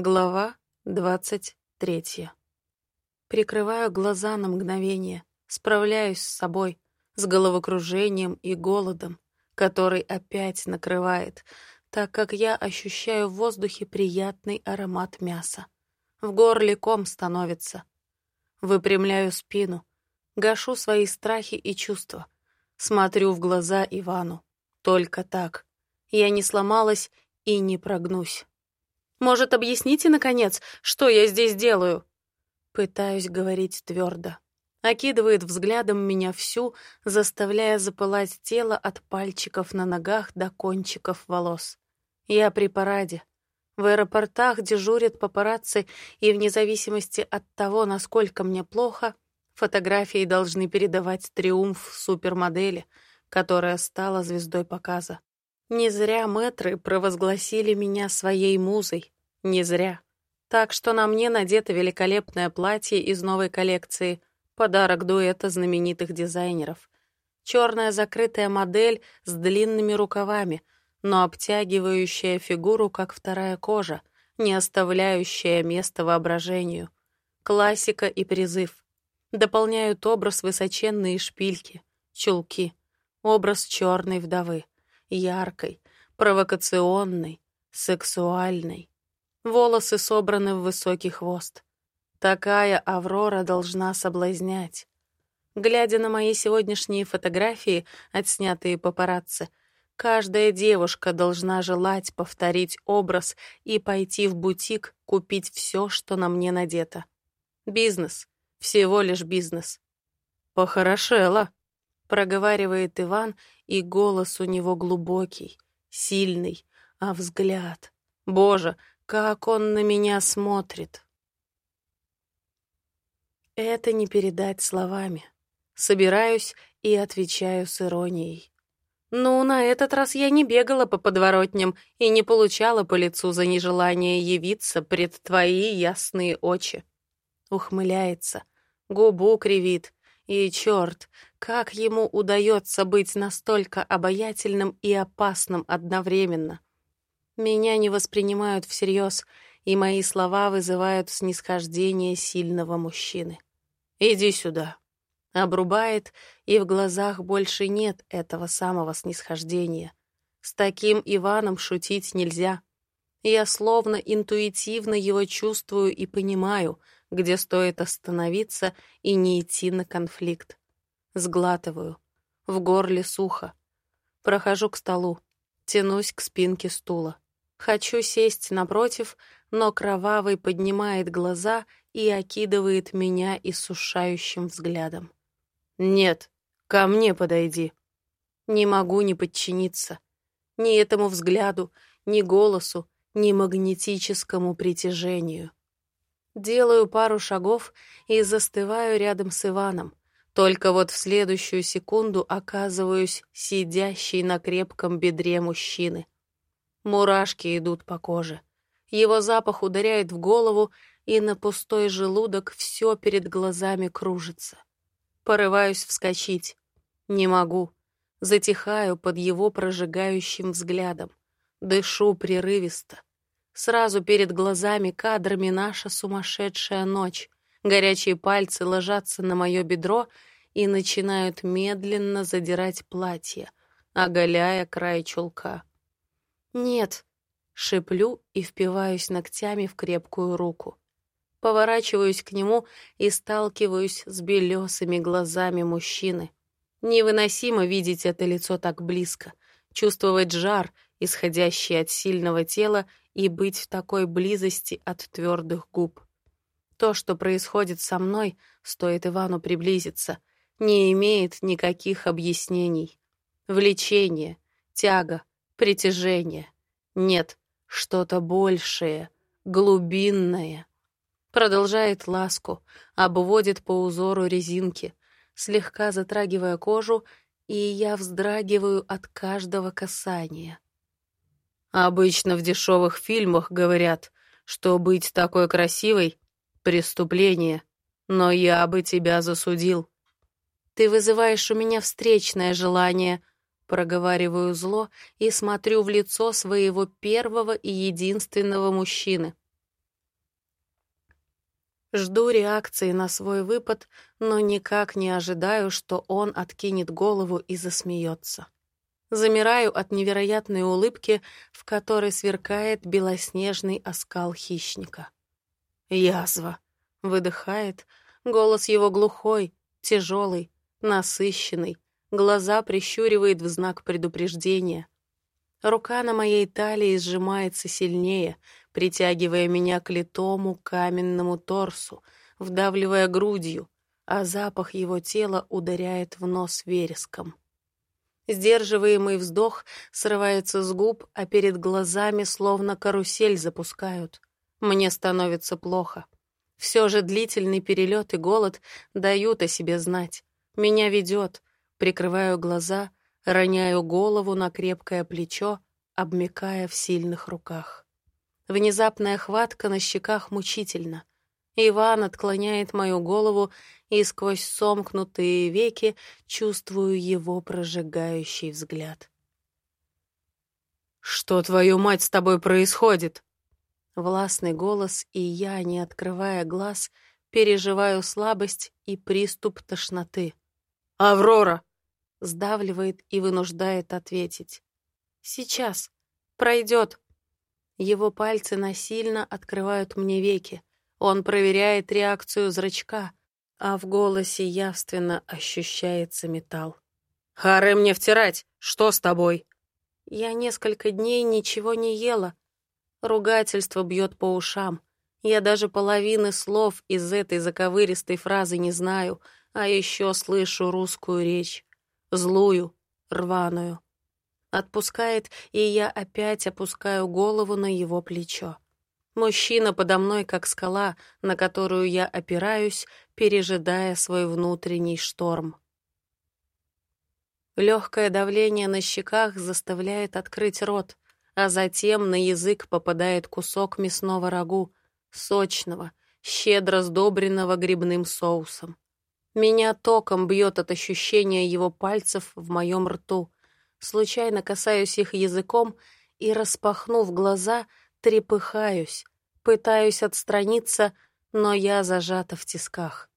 Глава двадцать третья. Прикрываю глаза на мгновение, справляюсь с собой, с головокружением и голодом, который опять накрывает, так как я ощущаю в воздухе приятный аромат мяса. В горле ком становится. Выпрямляю спину, гашу свои страхи и чувства, смотрю в глаза Ивану. Только так. Я не сломалась и не прогнусь. Может, объясните, наконец, что я здесь делаю?» Пытаюсь говорить твердо. Окидывает взглядом меня всю, заставляя запылать тело от пальчиков на ногах до кончиков волос. Я при параде. В аэропортах дежурят папарацци, и вне зависимости от того, насколько мне плохо, фотографии должны передавать триумф супермодели, которая стала звездой показа. Не зря мэтры провозгласили меня своей музой. Не зря. Так что на мне надето великолепное платье из новой коллекции, подарок дуэта знаменитых дизайнеров. Черная закрытая модель с длинными рукавами, но обтягивающая фигуру, как вторая кожа, не оставляющая места воображению. Классика и призыв. Дополняют образ высоченные шпильки, чулки, образ черной вдовы яркой, провокационной, сексуальной. Волосы собраны в высокий хвост. Такая Аврора должна соблазнять. Глядя на мои сегодняшние фотографии, отснятые папарацци, каждая девушка должна желать повторить образ и пойти в бутик купить все, что на мне надето. Бизнес. Всего лишь бизнес. Похорошела проговаривает Иван, и голос у него глубокий, сильный, а взгляд... Боже, как он на меня смотрит! Это не передать словами. Собираюсь и отвечаю с иронией. Ну, на этот раз я не бегала по подворотням и не получала по лицу за нежелание явиться пред твои ясные очи. Ухмыляется, губу кривит, и черт, как ему удается быть настолько обаятельным и опасным одновременно? Меня не воспринимают всерьез, и мои слова вызывают снисхождение сильного мужчины. «Иди сюда». Обрубает, и в глазах больше нет этого самого снисхождения. С таким Иваном шутить нельзя. Я словно интуитивно его чувствую и понимаю, где стоит остановиться и не идти на конфликт. Сглатываю. В горле сухо. Прохожу к столу. Тянусь к спинке стула. Хочу сесть напротив, но кровавый поднимает глаза и окидывает меня иссушающим взглядом. «Нет, ко мне подойди». Не могу не подчиниться. Ни этому взгляду, ни голосу, ни магнетическому притяжению. Делаю пару шагов и застываю рядом с Иваном. Только вот в следующую секунду оказываюсь сидящей на крепком бедре мужчины. Мурашки идут по коже. Его запах ударяет в голову, и на пустой желудок все перед глазами кружится. Порываюсь вскочить. Не могу. Затихаю под его прожигающим взглядом. Дышу прерывисто. Сразу перед глазами кадрами наша сумасшедшая ночь. Горячие пальцы ложатся на мое бедро и начинают медленно задирать платье, оголяя край чулка. «Нет», — шиплю и впиваюсь ногтями в крепкую руку. Поворачиваюсь к нему и сталкиваюсь с белесыми глазами мужчины. Невыносимо видеть это лицо так близко, чувствовать жар, исходящий от сильного тела, и быть в такой близости от твердых губ. То, что происходит со мной, стоит Ивану приблизиться, не имеет никаких объяснений. Влечение, тяга, притяжение. Нет, что-то большее, глубинное. Продолжает ласку, обводит по узору резинки, слегка затрагивая кожу, и я вздрагиваю от каждого касания. Обычно в дешевых фильмах говорят, что быть такой красивой — преступление, но я бы тебя засудил. Ты вызываешь у меня встречное желание, проговариваю зло и смотрю в лицо своего первого и единственного мужчины. Жду реакции на свой выпад, но никак не ожидаю, что он откинет голову и засмеется. Замираю от невероятной улыбки, в которой сверкает белоснежный оскал хищника. «Язва!» — выдыхает. Голос его глухой, тяжелый, насыщенный. Глаза прищуривает в знак предупреждения. Рука на моей талии сжимается сильнее, притягивая меня к литому каменному торсу, вдавливая грудью, а запах его тела ударяет в нос вереском. Сдерживаемый вздох срывается с губ, а перед глазами словно карусель запускают. Мне становится плохо. Все же длительный перелет и голод дают о себе знать. Меня ведет. Прикрываю глаза, роняю голову на крепкое плечо, обмякая в сильных руках. Внезапная хватка на щеках мучительно. Иван отклоняет мою голову, и сквозь сомкнутые веки чувствую его прожигающий взгляд. «Что, твою мать, с тобой происходит?» Властный голос, и я, не открывая глаз, переживаю слабость и приступ тошноты. «Аврора!» — сдавливает и вынуждает ответить. «Сейчас. Пройдет». Его пальцы насильно открывают мне веки. Он проверяет реакцию зрачка, а в голосе явственно ощущается металл. «Хары мне втирать! Что с тобой?» Я несколько дней ничего не ела. Ругательство бьет по ушам. Я даже половины слов из этой заковыристой фразы не знаю, а еще слышу русскую речь. Злую, рваную. Отпускает, и я опять опускаю голову на его плечо. Мужчина подо мной, как скала, на которую я опираюсь, пережидая свой внутренний шторм. Легкое давление на щеках заставляет открыть рот, а затем на язык попадает кусок мясного рагу, сочного, щедро сдобренного грибным соусом. Меня током бьет от ощущения его пальцев в моем рту. Случайно касаюсь их языком и, распахнув глаза, трепыхаюсь, пытаюсь отстраниться, но я зажата в тисках.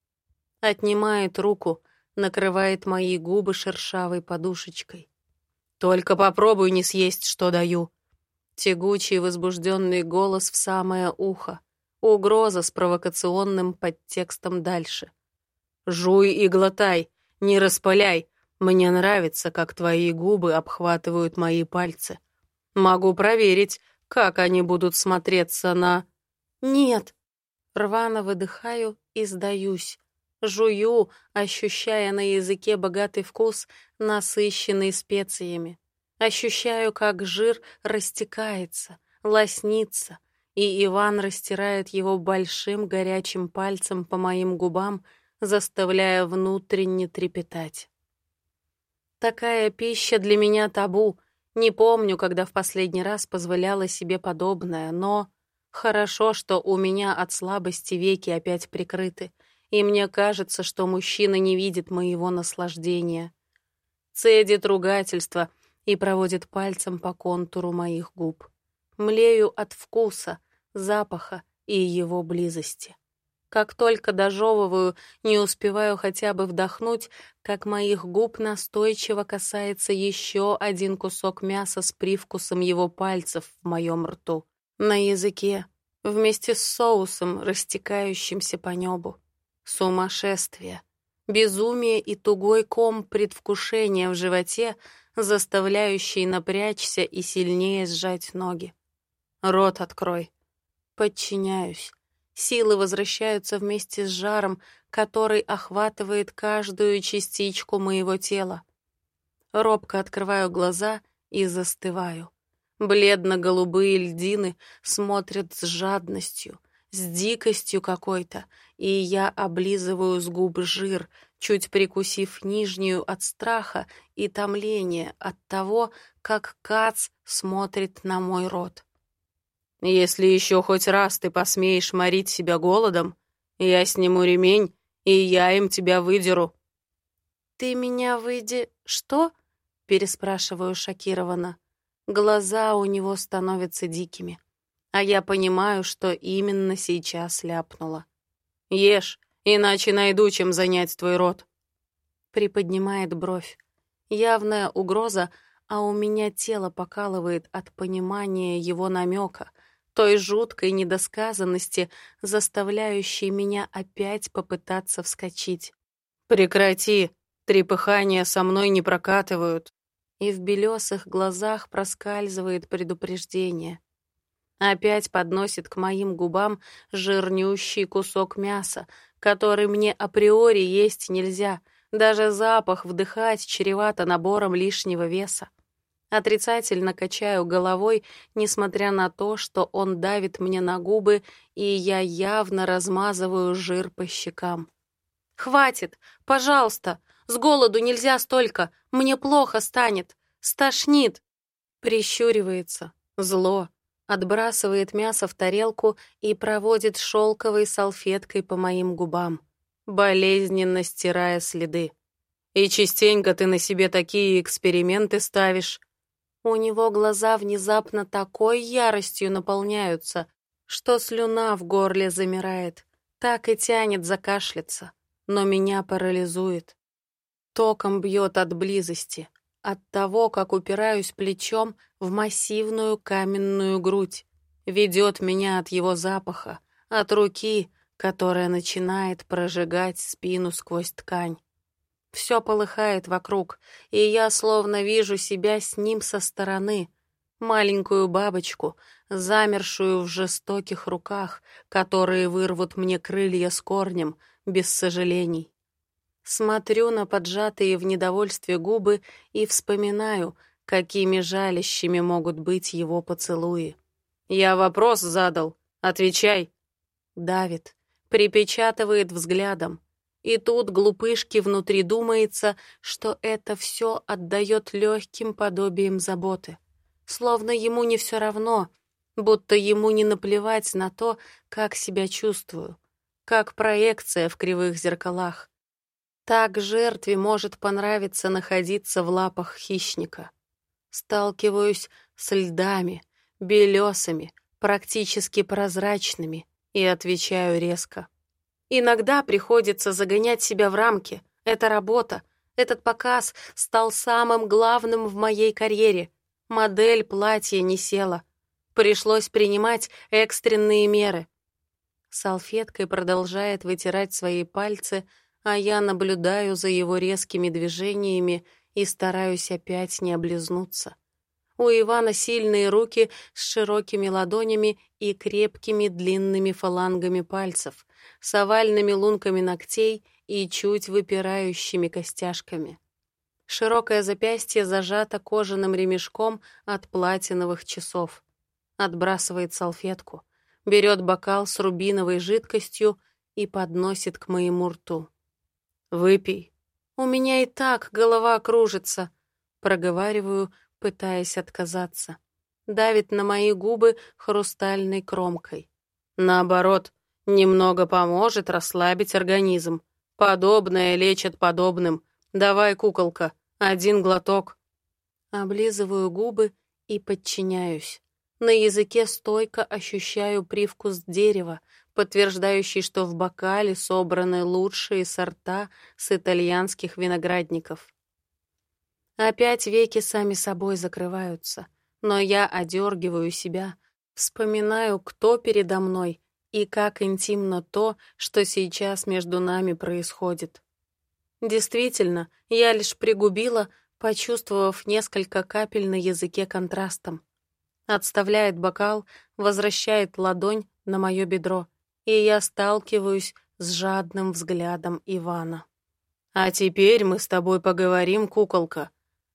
Отнимает руку, накрывает мои губы шершавой подушечкой. «Только попробуй не съесть, что даю». Тягучий возбужденный голос в самое ухо. Угроза с провокационным подтекстом дальше. «Жуй и глотай, не распыляй. Мне нравится, как твои губы обхватывают мои пальцы. Могу проверить, как они будут смотреться на...» «Нет!» Рвано выдыхаю и сдаюсь. Жую, ощущая на языке богатый вкус, насыщенный специями. Ощущаю, как жир растекается, лоснится, и Иван растирает его большим горячим пальцем по моим губам, заставляя внутренне трепетать. Такая пища для меня табу. Не помню, когда в последний раз позволяла себе подобное, но... Хорошо, что у меня от слабости веки опять прикрыты — и мне кажется, что мужчина не видит моего наслаждения. Цедит ругательство и проводит пальцем по контуру моих губ. Млею от вкуса, запаха и его близости. Как только дожевываю, не успеваю хотя бы вдохнуть, как моих губ настойчиво касается еще один кусок мяса с привкусом его пальцев в моем рту, на языке, вместе с соусом, растекающимся по небу. Сумасшествие, безумие и тугой ком предвкушения в животе, заставляющий напрячься и сильнее сжать ноги. Рот открой. Подчиняюсь. Силы возвращаются вместе с жаром, который охватывает каждую частичку моего тела. Робко открываю глаза и застываю. Бледно-голубые льдины смотрят с жадностью — с дикостью какой-то, и я облизываю с губ жир, чуть прикусив нижнюю от страха и томления от того, как Кац смотрит на мой рот. «Если еще хоть раз ты посмеешь морить себя голодом, я сниму ремень, и я им тебя выдеру». «Ты меня выйди... что?» — переспрашиваю шокированно. Глаза у него становятся дикими. А я понимаю, что именно сейчас ляпнула. Ешь, иначе найду, чем занять твой рот. Приподнимает бровь. Явная угроза, а у меня тело покалывает от понимания его намека, той жуткой недосказанности, заставляющей меня опять попытаться вскочить. «Прекрати! Трепыхания со мной не прокатывают!» И в белесых глазах проскальзывает предупреждение. Опять подносит к моим губам жирнющий кусок мяса, который мне априори есть нельзя, даже запах вдыхать чревато набором лишнего веса. Отрицательно качаю головой, несмотря на то, что он давит мне на губы, и я явно размазываю жир по щекам. «Хватит! Пожалуйста! С голоду нельзя столько! Мне плохо станет! Стошнит!» Прищуривается. Зло отбрасывает мясо в тарелку и проводит шелковой салфеткой по моим губам, болезненно стирая следы. «И частенько ты на себе такие эксперименты ставишь». У него глаза внезапно такой яростью наполняются, что слюна в горле замирает, так и тянет закашляться, но меня парализует. Током бьет от близости, от того, как упираюсь плечом в массивную каменную грудь. Ведет меня от его запаха, от руки, которая начинает прожигать спину сквозь ткань. Все полыхает вокруг, и я словно вижу себя с ним со стороны, маленькую бабочку, замершую в жестоких руках, которые вырвут мне крылья с корнем, без сожалений. Смотрю на поджатые в недовольстве губы и вспоминаю, какими жалящими могут быть его поцелуи. «Я вопрос задал. Отвечай!» Давит, припечатывает взглядом. И тут глупышке внутри думается, что это все отдает легким подобием заботы. Словно ему не все равно, будто ему не наплевать на то, как себя чувствую, как проекция в кривых зеркалах, так жертве может понравиться находиться в лапах хищника. Сталкиваюсь с льдами, белесами, практически прозрачными, и отвечаю резко. Иногда приходится загонять себя в рамки. Это работа. Этот показ стал самым главным в моей карьере. Модель платья не села. Пришлось принимать экстренные меры. Салфеткой продолжает вытирать свои пальцы, а я наблюдаю за его резкими движениями и стараюсь опять не облизнуться. У Ивана сильные руки с широкими ладонями и крепкими длинными фалангами пальцев, с овальными лунками ногтей и чуть выпирающими костяшками. Широкое запястье зажато кожаным ремешком от платиновых часов. Отбрасывает салфетку, берет бокал с рубиновой жидкостью и подносит к моему рту. «Выпей». «У меня и так голова кружится», — проговариваю, пытаясь отказаться. Давит на мои губы хрустальной кромкой. Наоборот, немного поможет расслабить организм. Подобное лечит подобным. Давай, куколка, один глоток. Облизываю губы и подчиняюсь. На языке стойко ощущаю привкус дерева, подтверждающий, что в бокале собраны лучшие сорта с итальянских виноградников. Опять веки сами собой закрываются, но я одергиваю себя, вспоминаю, кто передо мной и как интимно то, что сейчас между нами происходит. Действительно, я лишь пригубила, почувствовав несколько капель на языке контрастом. Отставляет бокал, возвращает ладонь на мое бедро и я сталкиваюсь с жадным взглядом Ивана. «А теперь мы с тобой поговорим, куколка.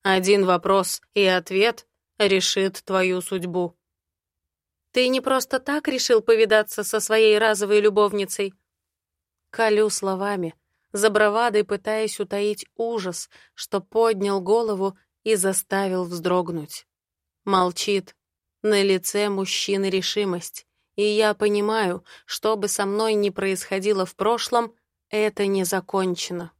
Один вопрос и ответ решит твою судьбу». «Ты не просто так решил повидаться со своей разовой любовницей?» Колю словами, за бравадой пытаясь утаить ужас, что поднял голову и заставил вздрогнуть. Молчит. На лице мужчины решимость. И я понимаю, что бы со мной ни происходило в прошлом, это не закончено.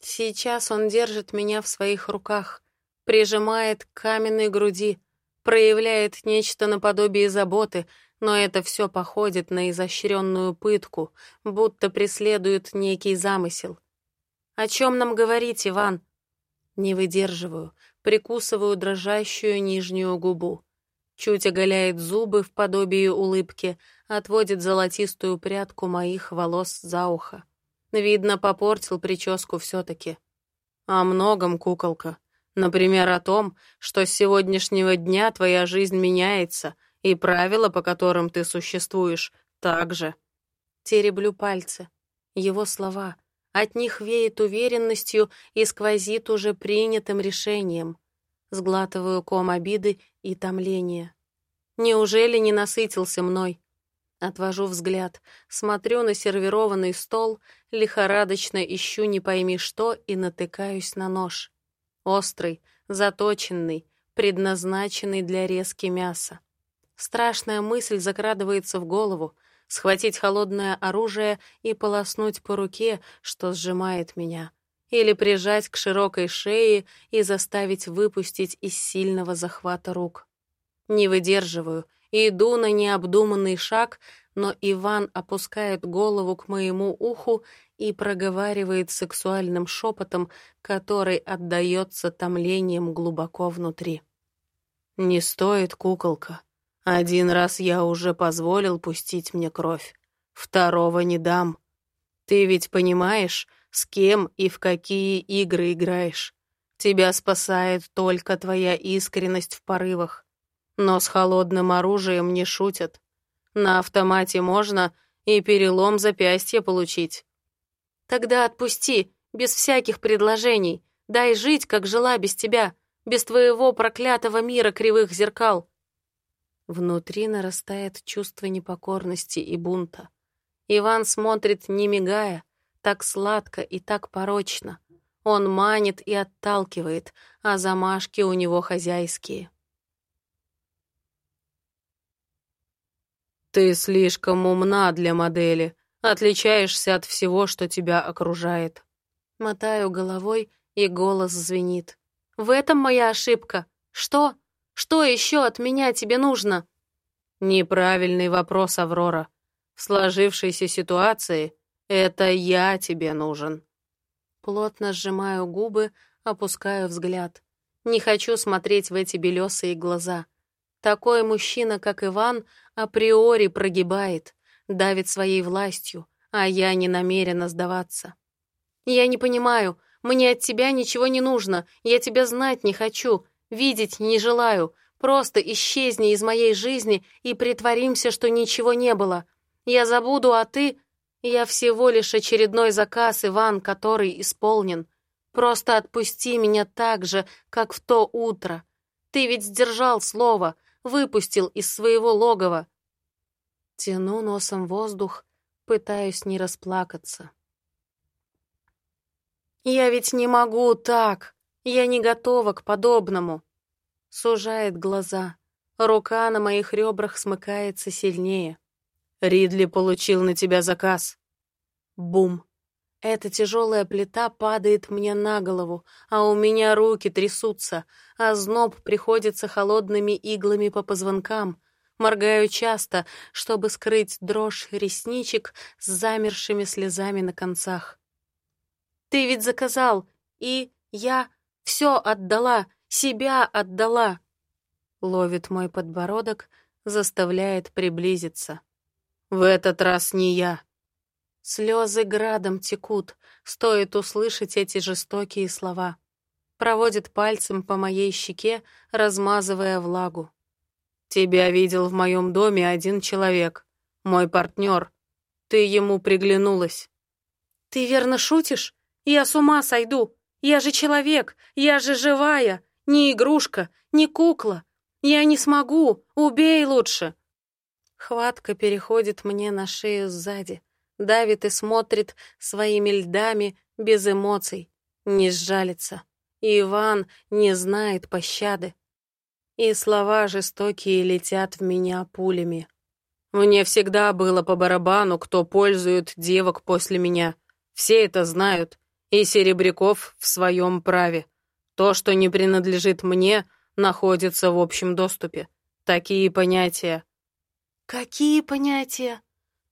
Сейчас он держит меня в своих руках, прижимает к каменной груди, проявляет нечто наподобие заботы, но это все походит на изощренную пытку, будто преследует некий замысел. «О чем нам говорить, Иван?» Не выдерживаю, прикусываю дрожащую нижнюю губу. Чуть оголяет зубы в подобии улыбки, отводит золотистую прядку моих волос за ухо. Видно, попортил прическу все-таки. О многом, куколка. Например, о том, что с сегодняшнего дня твоя жизнь меняется, и правила, по которым ты существуешь, также. Тереблю пальцы. Его слова. От них веет уверенностью и сквозит уже принятым решением. Сглатываю ком обиды и томления. Неужели не насытился мной? Отвожу взгляд, смотрю на сервированный стол, лихорадочно ищу не пойми что и натыкаюсь на нож. Острый, заточенный, предназначенный для резки мяса. Страшная мысль закрадывается в голову — схватить холодное оружие и полоснуть по руке, что сжимает меня, или прижать к широкой шее и заставить выпустить из сильного захвата рук. Не выдерживаю — Иду на необдуманный шаг, но Иван опускает голову к моему уху и проговаривает сексуальным шепотом, который отдается томлением глубоко внутри. «Не стоит, куколка. Один раз я уже позволил пустить мне кровь. Второго не дам. Ты ведь понимаешь, с кем и в какие игры играешь. Тебя спасает только твоя искренность в порывах. Но с холодным оружием не шутят. На автомате можно и перелом запястья получить. Тогда отпусти, без всяких предложений. Дай жить, как жила без тебя, без твоего проклятого мира кривых зеркал. Внутри нарастает чувство непокорности и бунта. Иван смотрит, не мигая, так сладко и так порочно. Он манит и отталкивает, а замашки у него хозяйские. Ты слишком умна для модели, отличаешься от всего, что тебя окружает. Мотаю головой, и голос звенит. В этом моя ошибка. Что? Что еще от меня тебе нужно? Неправильный вопрос, Аврора. В сложившейся ситуации это я тебе нужен. Плотно сжимаю губы, опускаю взгляд. Не хочу смотреть в эти белесые глаза. Такой мужчина, как Иван, априори прогибает, давит своей властью, а я не намерена сдаваться. Я не понимаю, мне от тебя ничего не нужно, я тебя знать не хочу, видеть не желаю, просто исчезни из моей жизни и притворимся, что ничего не было. Я забуду, а ты... Я всего лишь очередной заказ, Иван, который исполнен. Просто отпусти меня так же, как в то утро. Ты ведь сдержал слово, выпустил из своего логова. Тяну носом воздух, пытаюсь не расплакаться. «Я ведь не могу так! Я не готова к подобному!» Сужает глаза. Рука на моих ребрах смыкается сильнее. «Ридли получил на тебя заказ». Бум. Эта тяжелая плита падает мне на голову, а у меня руки трясутся, а зноб приходится холодными иглами по позвонкам. Моргаю часто, чтобы скрыть дрожь ресничек с замершими слезами на концах. «Ты ведь заказал, и я все отдала, себя отдала!» Ловит мой подбородок, заставляет приблизиться. «В этот раз не я», Слезы градом текут, стоит услышать эти жестокие слова. Проводит пальцем по моей щеке, размазывая влагу. «Тебя видел в моем доме один человек, мой партнер. Ты ему приглянулась». «Ты верно шутишь? Я с ума сойду. Я же человек, я же живая, не игрушка, не кукла. Я не смогу, убей лучше». Хватка переходит мне на шею сзади давит и смотрит своими льдами без эмоций, не сжалится. Иван не знает пощады. И слова жестокие летят в меня пулями. Мне всегда было по барабану, кто пользует девок после меня. Все это знают, и Серебряков в своем праве. То, что не принадлежит мне, находится в общем доступе. Такие понятия. Какие понятия?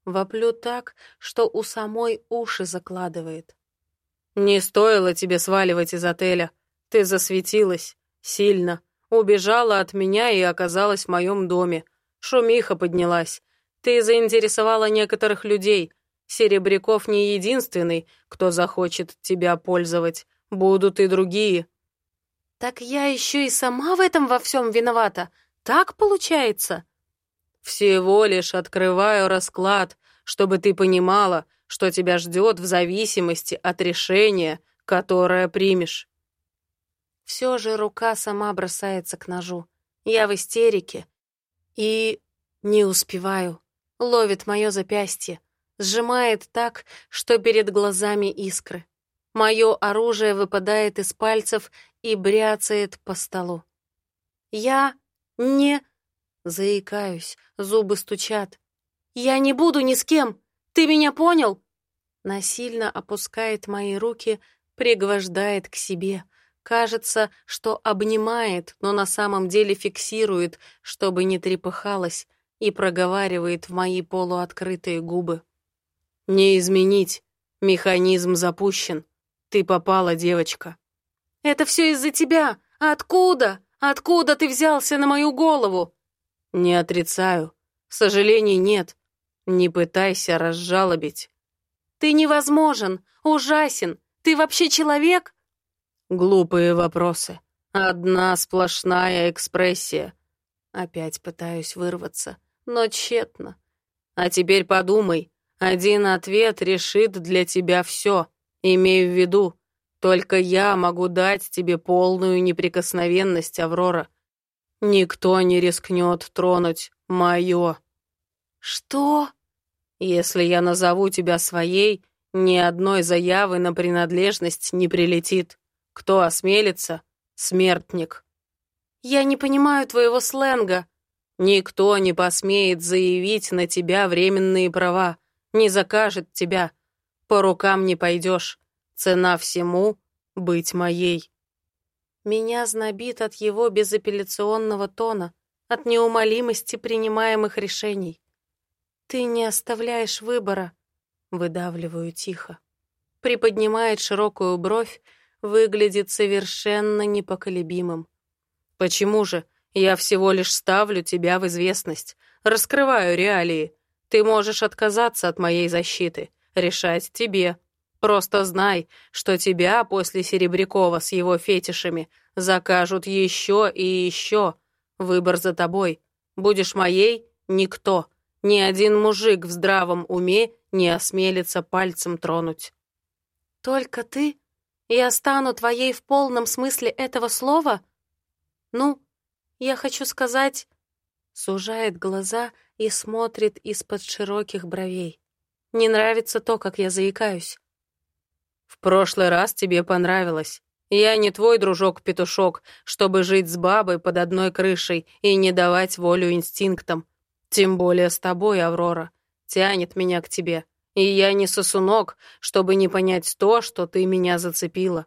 Воплю так, что у самой уши закладывает. Не стоило тебе сваливать из отеля. Ты засветилась. Сильно. Убежала от меня и оказалась в моем доме. Шумиха поднялась. Ты заинтересовала некоторых людей. Серебряков не единственный, кто захочет тебя пользовать. Будут и другие. Так я еще и сама в этом во всем виновата. Так получается? Всего лишь открываю расклад, чтобы ты понимала, что тебя ждет в зависимости от решения, которое примешь. Все же рука сама бросается к ножу. Я в истерике. И не успеваю. Ловит мое запястье. Сжимает так, что перед глазами искры. Мое оружие выпадает из пальцев и бряцает по столу. Я не... Заикаюсь, зубы стучат. «Я не буду ни с кем! Ты меня понял?» Насильно опускает мои руки, пригвождает к себе. Кажется, что обнимает, но на самом деле фиксирует, чтобы не трепыхалась, и проговаривает в мои полуоткрытые губы. «Не изменить. Механизм запущен. Ты попала, девочка». «Это все из-за тебя. Откуда? Откуда ты взялся на мою голову?» «Не отрицаю. Сожалений нет. Не пытайся разжалобить». «Ты невозможен, ужасен. Ты вообще человек?» Глупые вопросы. Одна сплошная экспрессия. Опять пытаюсь вырваться, но тщетно. А теперь подумай. Один ответ решит для тебя все. Имею в виду, только я могу дать тебе полную неприкосновенность, Аврора. Никто не рискнет тронуть мое. Что? Если я назову тебя своей, ни одной заявы на принадлежность не прилетит. Кто осмелится? Смертник. Я не понимаю твоего сленга. Никто не посмеет заявить на тебя временные права, не закажет тебя. По рукам не пойдешь. Цена всему — быть моей. Меня знобит от его безапелляционного тона, от неумолимости принимаемых решений. «Ты не оставляешь выбора», — выдавливаю тихо. Приподнимает широкую бровь, выглядит совершенно непоколебимым. «Почему же? Я всего лишь ставлю тебя в известность, раскрываю реалии. Ты можешь отказаться от моей защиты, решать тебе. Просто знай, что тебя после Серебрякова с его фетишами закажут еще и еще. Выбор за тобой. Будешь моей — никто. Ни один мужик в здравом уме не осмелится пальцем тронуть. Только ты? Я стану твоей в полном смысле этого слова? Ну, я хочу сказать... Сужает глаза и смотрит из-под широких бровей. Не нравится то, как я заикаюсь. В прошлый раз тебе понравилось. Я не твой дружок-петушок, чтобы жить с бабой под одной крышей и не давать волю инстинктам. Тем более с тобой, Аврора. Тянет меня к тебе. И я не сосунок, чтобы не понять то, что ты меня зацепила.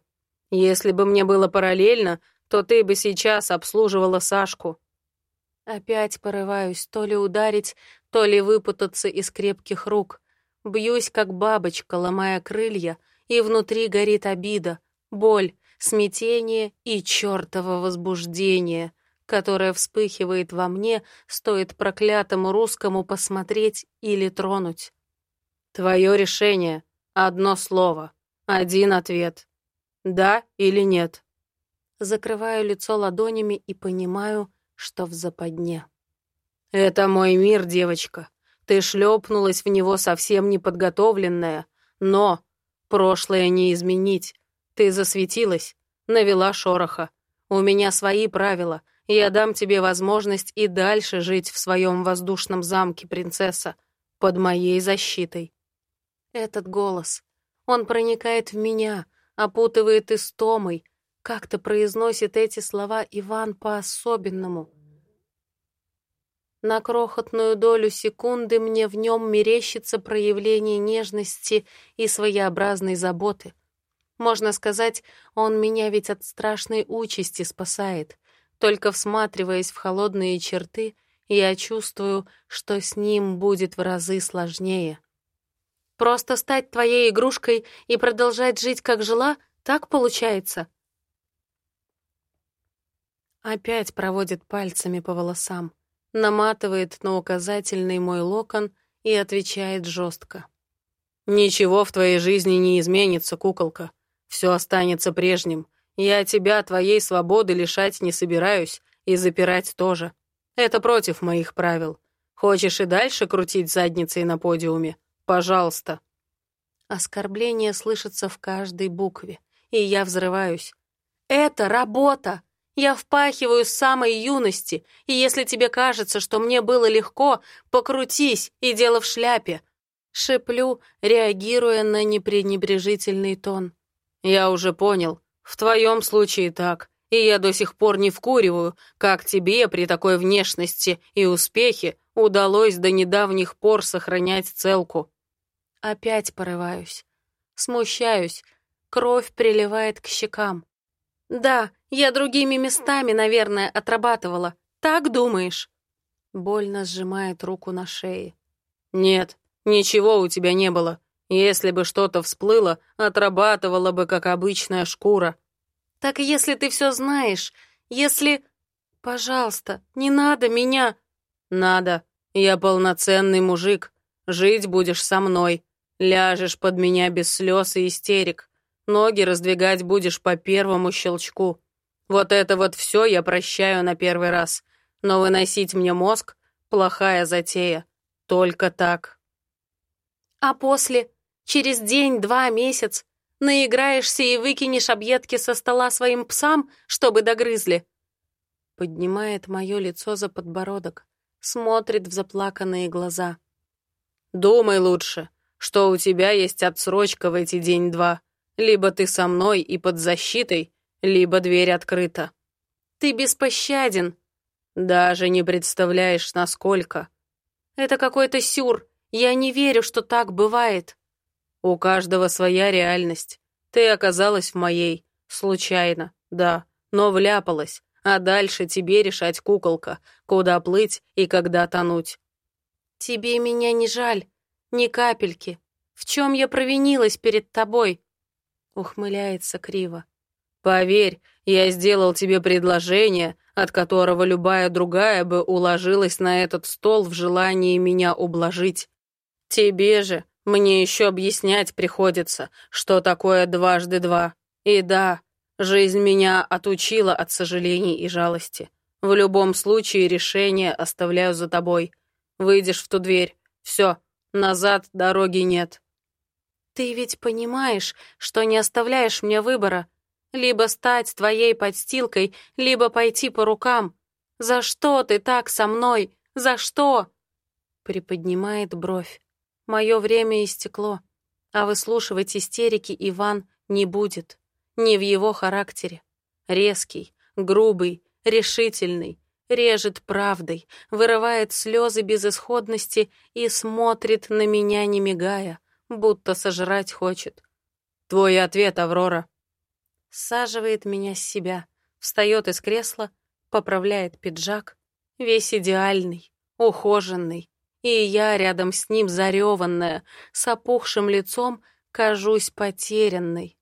Если бы мне было параллельно, то ты бы сейчас обслуживала Сашку. Опять порываюсь то ли ударить, то ли выпутаться из крепких рук. Бьюсь, как бабочка, ломая крылья — и внутри горит обида, боль, смятение и чертово возбуждение, которое вспыхивает во мне, стоит проклятому русскому посмотреть или тронуть. Твое решение — одно слово, один ответ. Да или нет? Закрываю лицо ладонями и понимаю, что в западне. «Это мой мир, девочка. Ты шлепнулась в него совсем неподготовленная, но Прошлое не изменить. Ты засветилась, навела шороха. У меня свои правила. Я дам тебе возможность и дальше жить в своем воздушном замке, принцесса, под моей защитой. Этот голос. Он проникает в меня, опутывает истомой. Как-то произносит эти слова Иван по-особенному. На крохотную долю секунды мне в нем мерещится проявление нежности и своеобразной заботы. Можно сказать, он меня ведь от страшной участи спасает. Только всматриваясь в холодные черты, я чувствую, что с ним будет в разы сложнее. Просто стать твоей игрушкой и продолжать жить, как жила, так получается. Опять проводит пальцами по волосам, наматывает на указательный мой локон и отвечает жестко. «Ничего в твоей жизни не изменится, куколка. Все останется прежним. Я тебя твоей свободы лишать не собираюсь и запирать тоже. Это против моих правил. Хочешь и дальше крутить задницей на подиуме? Пожалуйста». Оскорбление слышится в каждой букве, и я взрываюсь. «Это работа! Я впахиваю с самой юности, и если тебе кажется, что мне было легко, покрутись, и дело в шляпе. Шеплю, реагируя на непренебрежительный тон. «Я уже понял. В твоем случае так. И я до сих пор не вкуриваю, как тебе при такой внешности и успехе удалось до недавних пор сохранять целку». Опять порываюсь. Смущаюсь. Кровь приливает к щекам. «Да, я другими местами, наверное, отрабатывала. Так думаешь?» Больно сжимает руку на шее. «Нет, Ничего у тебя не было. Если бы что-то всплыло, отрабатывала бы, как обычная шкура. Так если ты все знаешь, если... Пожалуйста, не надо меня. Надо. Я полноценный мужик. Жить будешь со мной. Ляжешь под меня без слез и истерик. Ноги раздвигать будешь по первому щелчку. Вот это вот все я прощаю на первый раз. Но выносить мне мозг — плохая затея. Только так. А после, через день, два, месяц, наиграешься и выкинешь объедки со стола своим псам, чтобы догрызли. Поднимает мое лицо за подбородок, смотрит в заплаканные глаза. Думай лучше, что у тебя есть отсрочка в эти день-два. Либо ты со мной и под защитой, либо дверь открыта. Ты беспощаден. Даже не представляешь, насколько. Это какой-то сюр. Я не верю, что так бывает. У каждого своя реальность. Ты оказалась в моей. Случайно, да, но вляпалась. А дальше тебе решать, куколка, куда плыть и когда тонуть. Тебе меня не жаль, ни капельки. В чем я провинилась перед тобой? Ухмыляется криво. Поверь, я сделал тебе предложение, от которого любая другая бы уложилась на этот стол в желании меня ублажить. Тебе же мне еще объяснять приходится, что такое дважды два. И да, жизнь меня отучила от сожалений и жалости. В любом случае решение оставляю за тобой. Выйдешь в ту дверь. Все, назад дороги нет. Ты ведь понимаешь, что не оставляешь мне выбора. Либо стать твоей подстилкой, либо пойти по рукам. За что ты так со мной? За что? Приподнимает бровь. Мое время истекло, а выслушивать истерики Иван не будет. Не в его характере. Резкий, грубый, решительный, режет правдой, вырывает слезы безысходности и смотрит на меня, не мигая, будто сожрать хочет. «Твой ответ, Аврора!» Саживает меня с себя, встает из кресла, поправляет пиджак, весь идеальный, ухоженный, и я рядом с ним зареванная, с опухшим лицом, кажусь потерянной.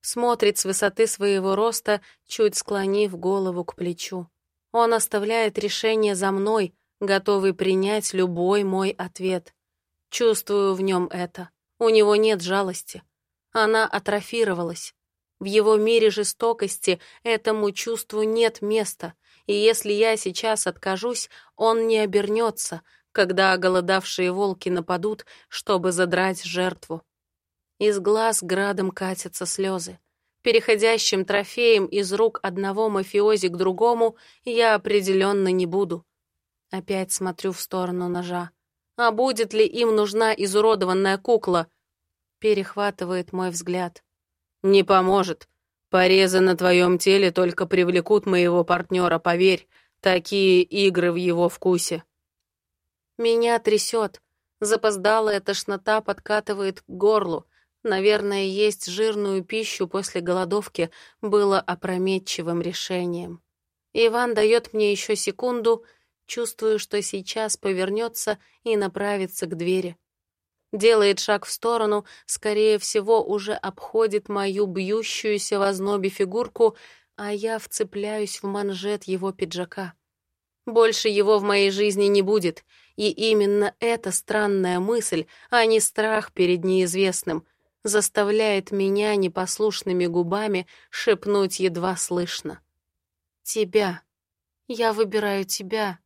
Смотрит с высоты своего роста, чуть склонив голову к плечу. Он оставляет решение за мной, готовый принять любой мой ответ. Чувствую в нем это. У него нет жалости. Она атрофировалась. В его мире жестокости этому чувству нет места — и если я сейчас откажусь, он не обернется, когда оголодавшие волки нападут, чтобы задрать жертву. Из глаз градом катятся слезы. Переходящим трофеем из рук одного мафиози к другому я определенно не буду. Опять смотрю в сторону ножа. А будет ли им нужна изуродованная кукла? Перехватывает мой взгляд. Не поможет. Порезы на твоем теле только привлекут моего партнера, поверь. Такие игры в его вкусе. Меня трясет. Запоздалая тошнота подкатывает к горлу. Наверное, есть жирную пищу после голодовки было опрометчивым решением. Иван дает мне еще секунду, чувствую, что сейчас повернется и направится к двери. Делает шаг в сторону, скорее всего, уже обходит мою бьющуюся в ознобе фигурку, а я вцепляюсь в манжет его пиджака. Больше его в моей жизни не будет, и именно эта странная мысль, а не страх перед неизвестным, заставляет меня непослушными губами шепнуть едва слышно. «Тебя. Я выбираю тебя,